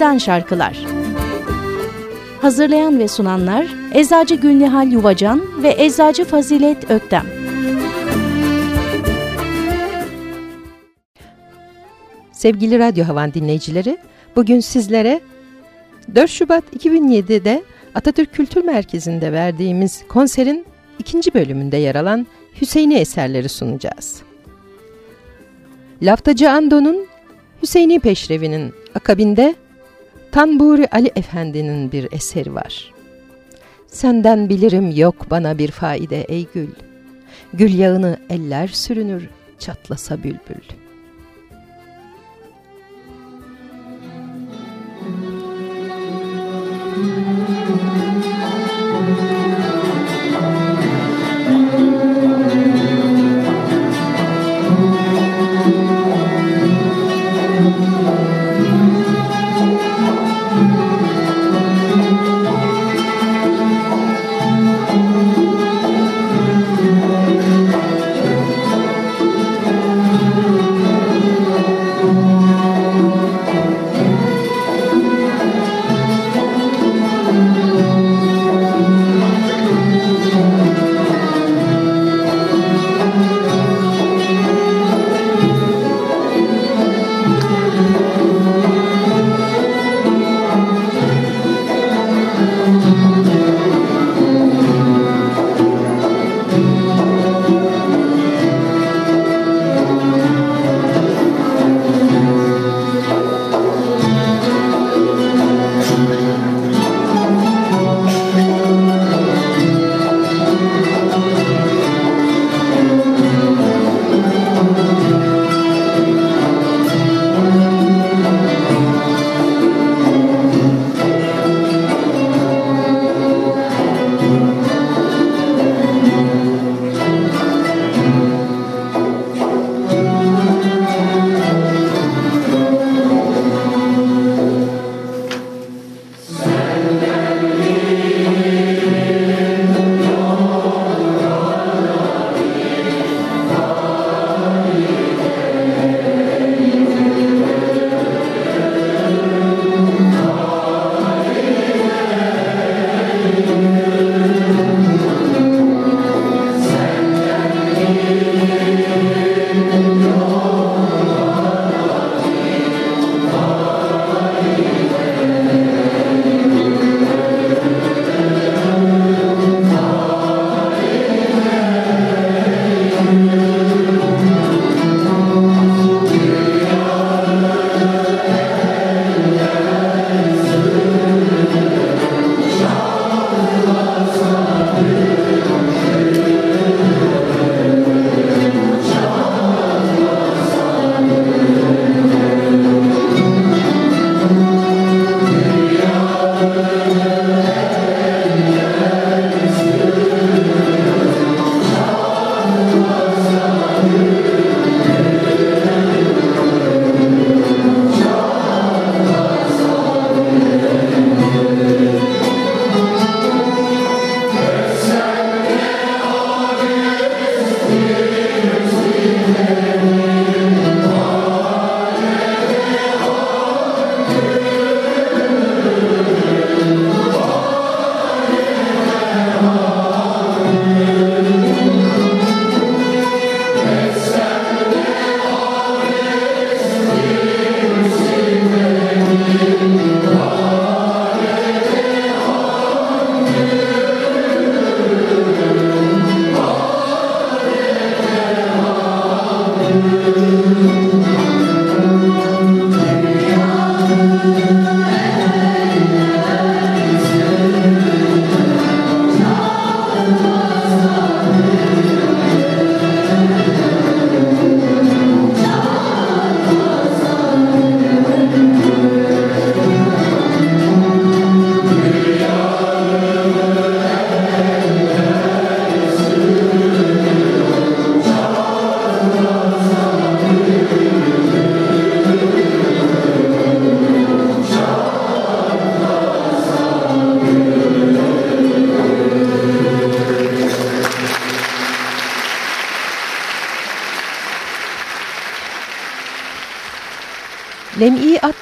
Bizden Şarkılar Hazırlayan ve sunanlar Eczacı Gülnihal Yuvacan ve Eczacı Fazilet Öktem Sevgili Radyo Havan dinleyicileri, bugün sizlere 4 Şubat 2007'de Atatürk Kültür Merkezi'nde verdiğimiz konserin ikinci bölümünde yer alan Hüseyin'i eserleri sunacağız. Laftacı Ando'nun Hüseyini Peşrevi'nin akabinde Tanburi Ali Efendi'nin bir eseri var. Senden bilirim yok bana bir faide ey gül. Gül yağını eller sürünür çatlasa bülbül.'' Lem'i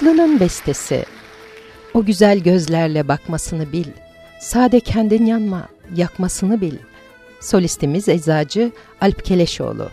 Atlı'nın bestesi O güzel gözlerle bakmasını bil. Sade kendin yanma, yakmasını bil. Solistimiz eczacı Alp Keleşoğlu.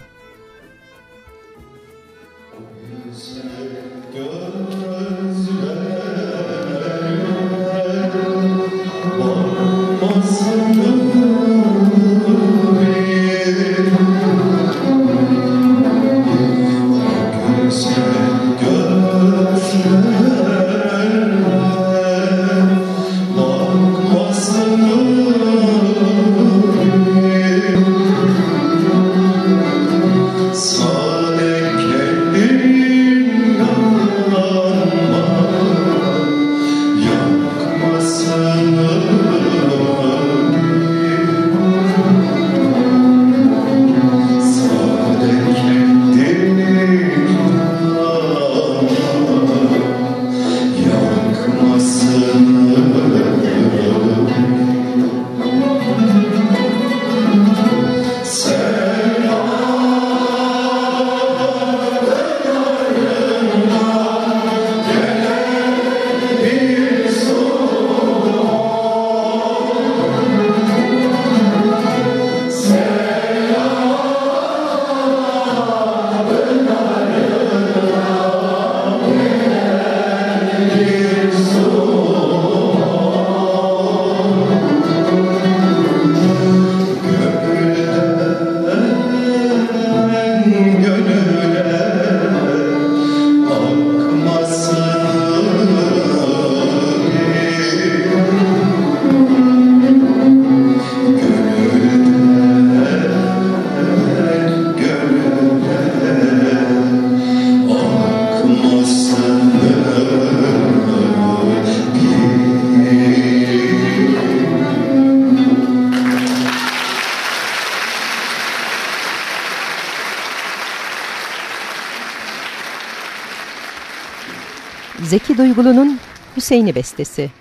Zeki Duygulu'nun Hüseyin'i bestesi.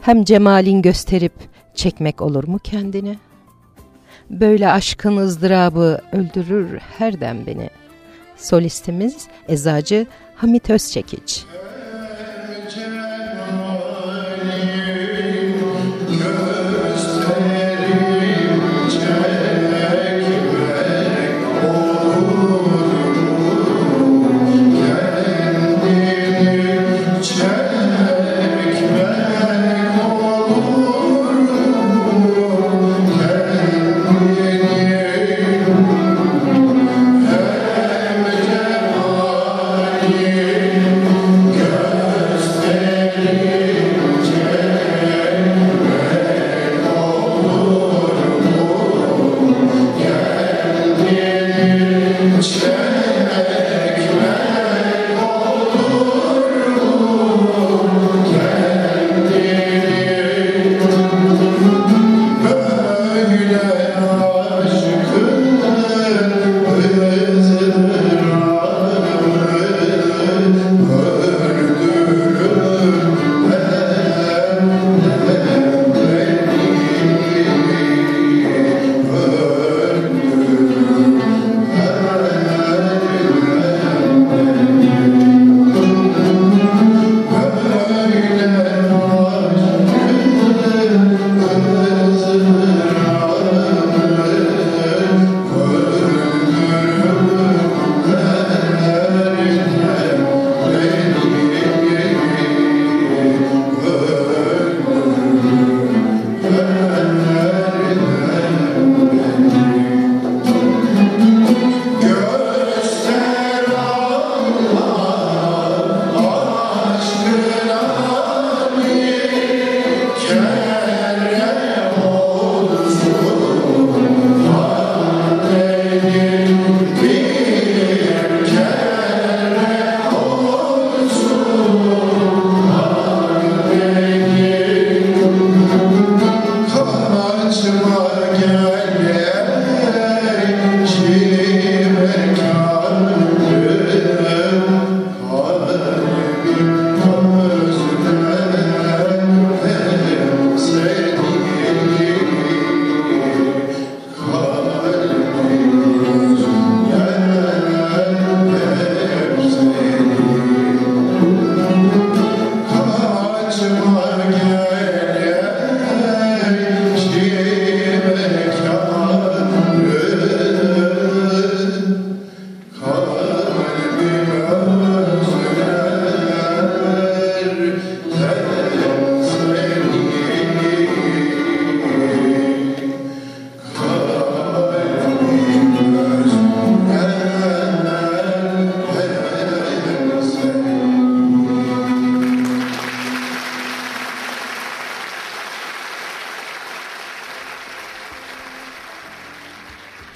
Hem cemalin gösterip çekmek olur mu kendini? Böyle aşkın ızdırabı öldürür her dem beni. Solistimiz Ezacı Hamit Özçekiç. Yeah.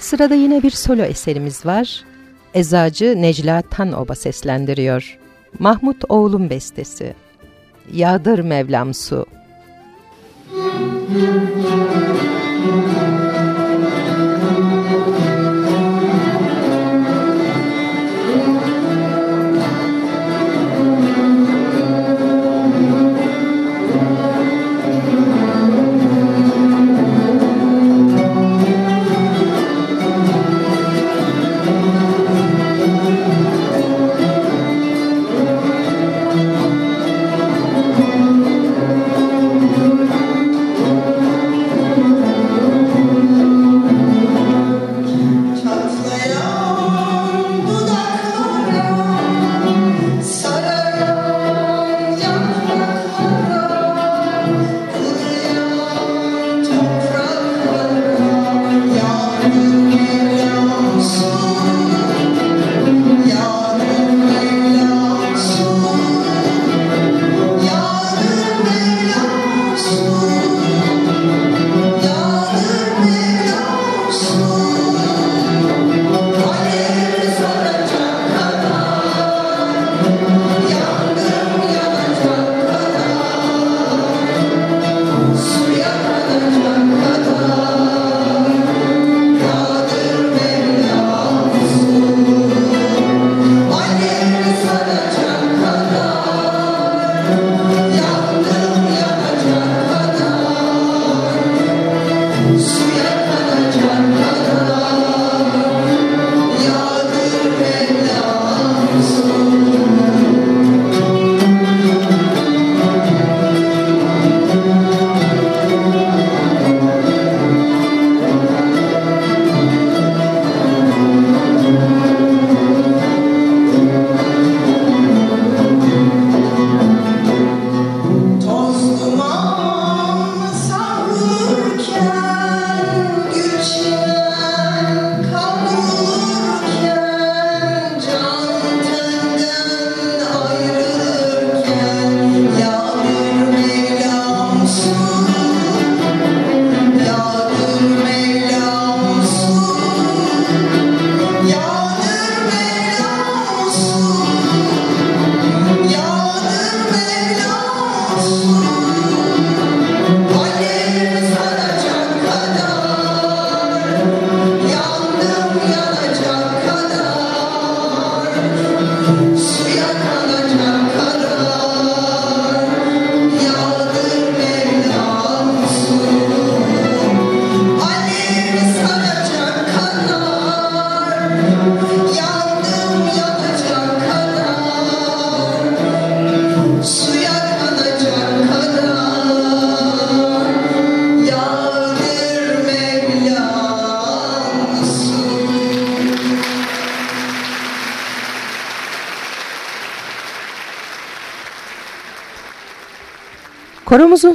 Sırada yine bir solo eserimiz var. Ezacı Necla Tanoba seslendiriyor. Mahmut Oğlum bestesi. Yağdır Mevlam su.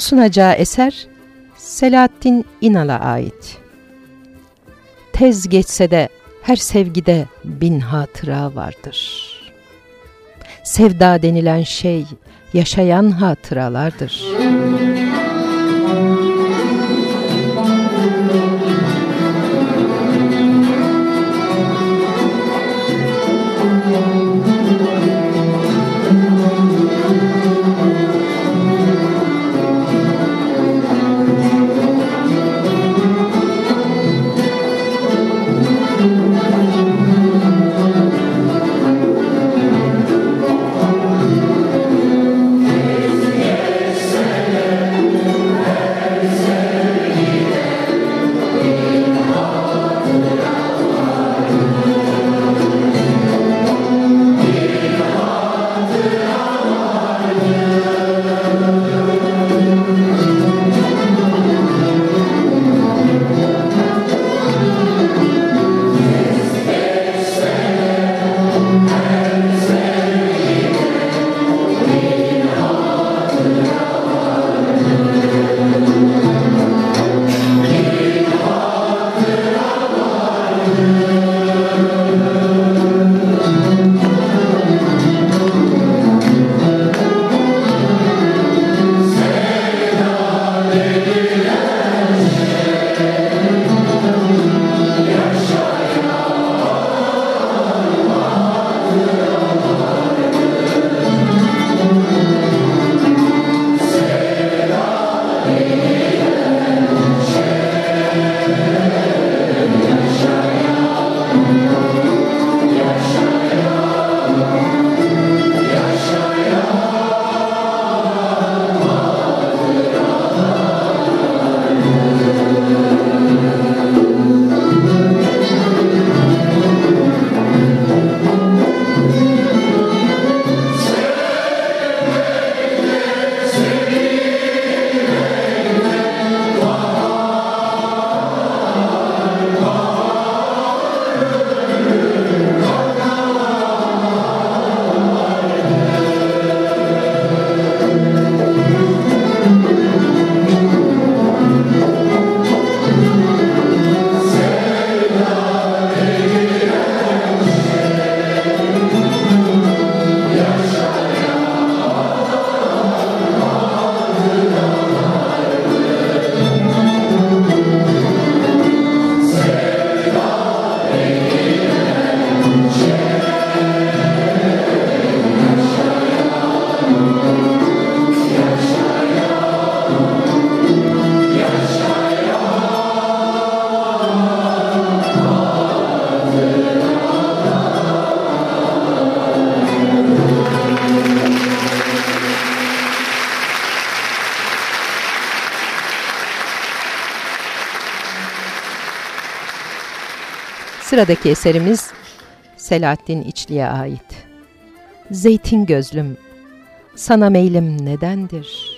Sunacağı eser Selahattin İnal'a ait. Tez geçse de her sevgide bin hatıra vardır. Sevda denilen şey yaşayan hatıralardır. Sıradaki eserimiz Selahattin İçli'ye ait. Zeytin gözlüm, sana meylim nedendir?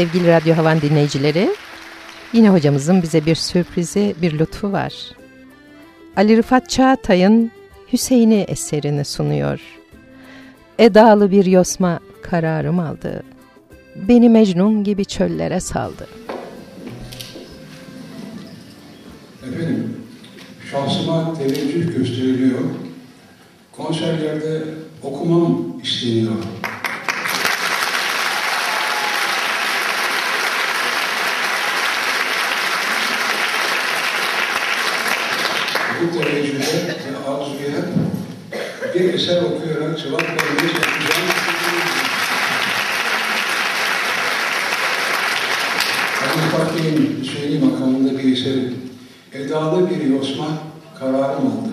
Sevgili Radyo Havan dinleyicileri, yine hocamızın bize bir sürprizi, bir lütfu var. Ali Rıfat Çağatay'ın Hüseyin'i eserini sunuyor. Edalı bir yosma kararım aldı. Beni Mecnun gibi çöllere saldı. Efendim, şahsıma teveccüh gösteriliyor. Konserlerde okumam isteniyor. Bir eser okuyarak cevap vermeye çalışacağım. Ali Fatih'in makamında bir eseri. Edalı bir yosma kararım oldu.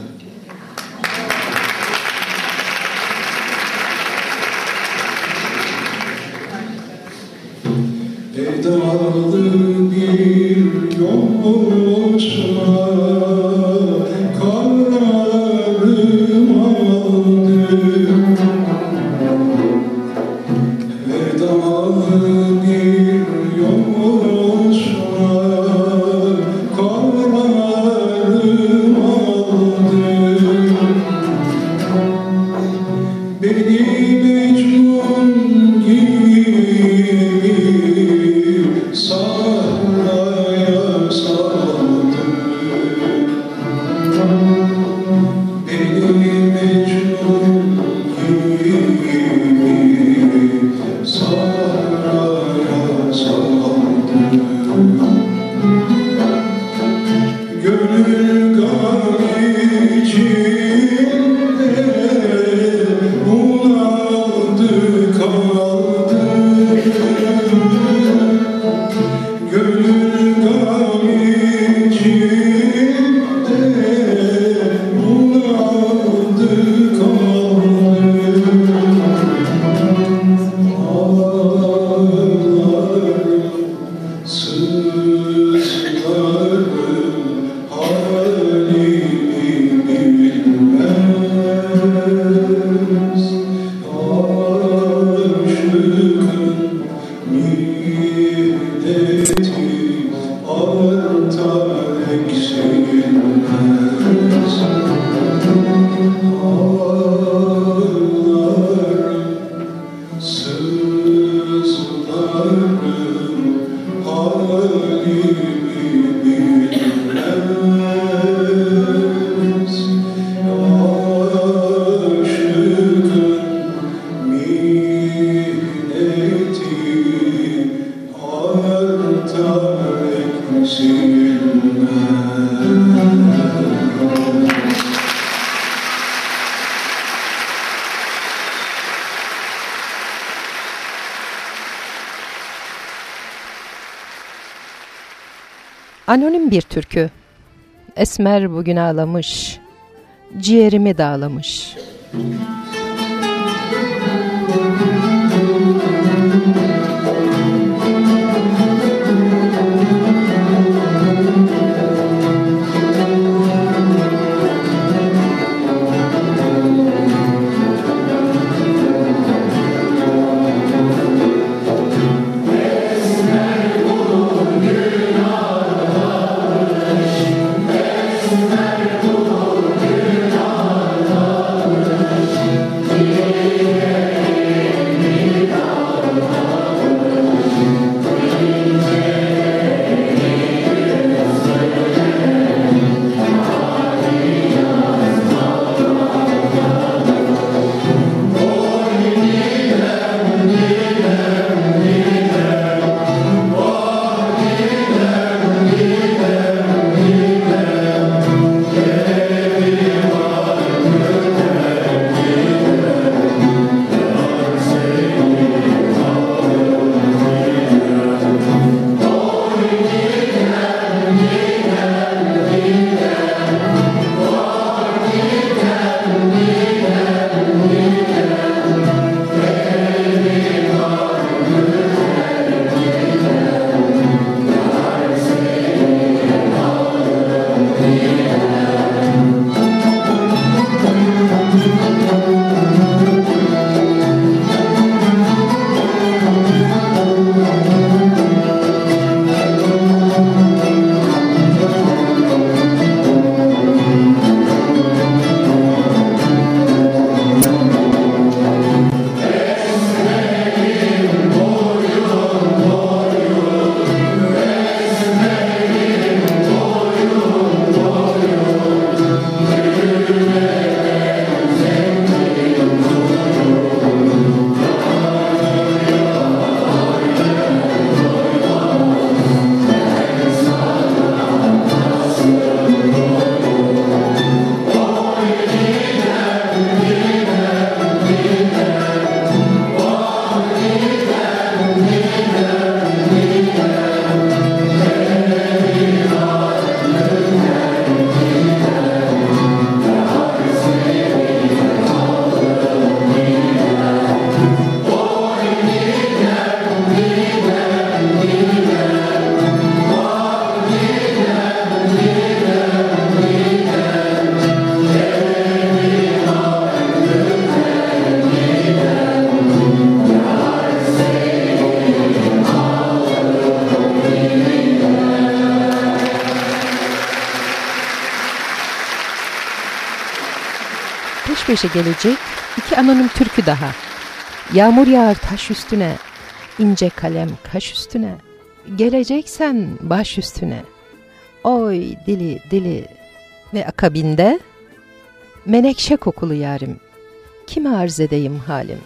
ömrüm Anonim bir türkü. Esmer bugün ağlamış, ciğerimi dağlamış. Peşe gelecek iki anonim türkü daha. Yağmur yağar taş üstüne, ince kalem kaş üstüne, geleceksen baş üstüne. Oy dili dili, Ve akabinde menekşe kokulu yarim, kime arz edeyim halim?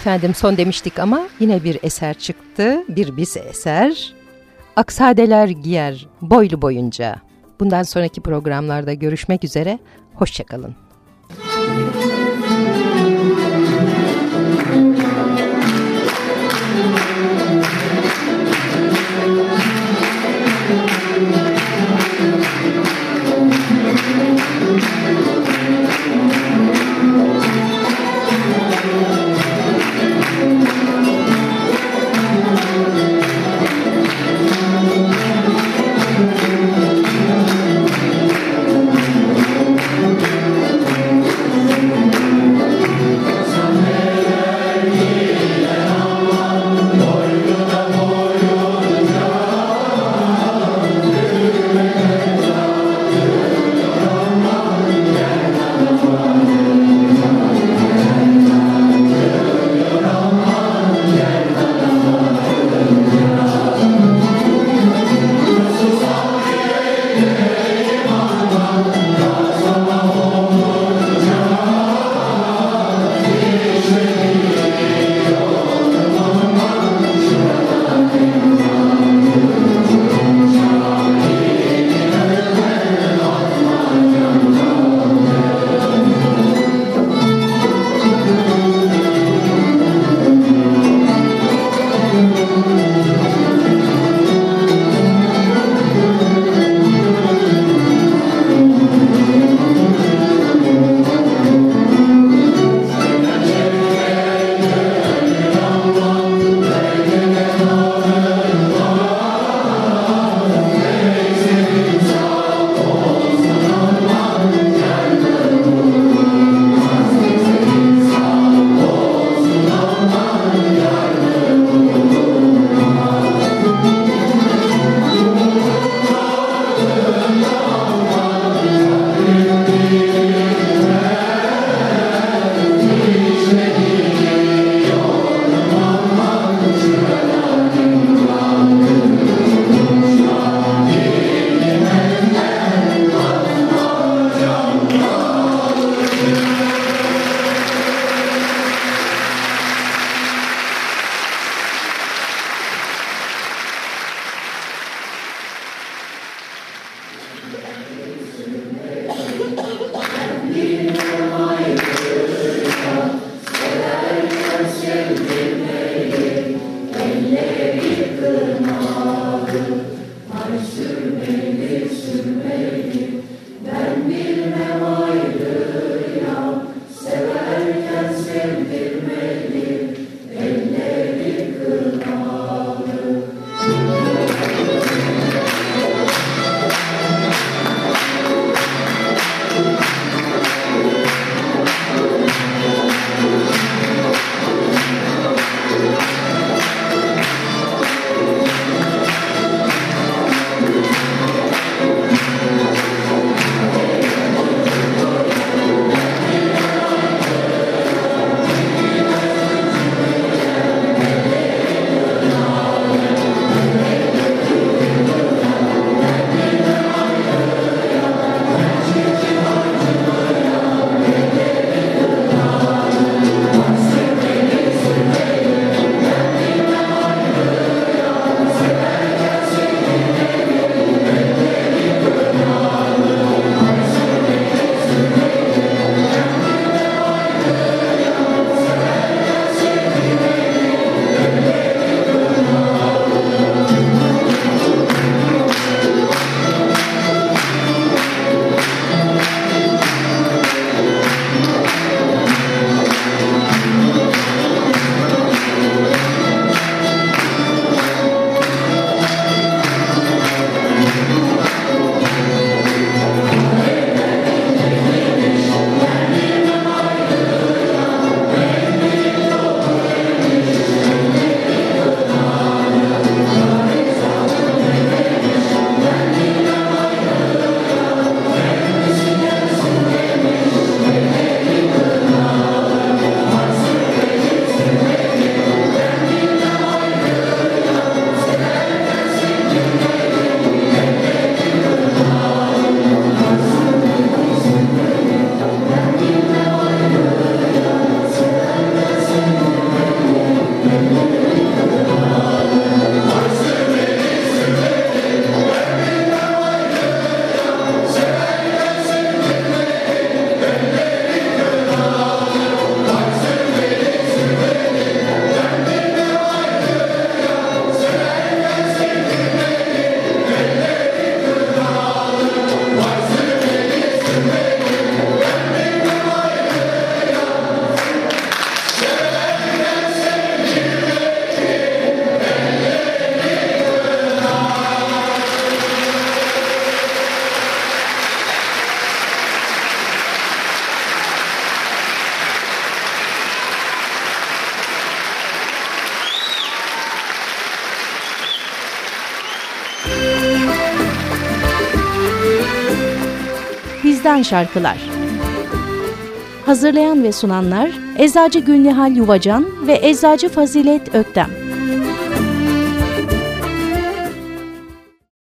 Efendim son demiştik ama yine bir eser çıktı. Bir biz eser. Aksadeler giyer boylu boyunca. Bundan sonraki programlarda görüşmek üzere. Hoşçakalın. Bizden Şarkılar Hazırlayan ve sunanlar Eczacı Gülnihal Yuvacan ve Eczacı Fazilet Öktem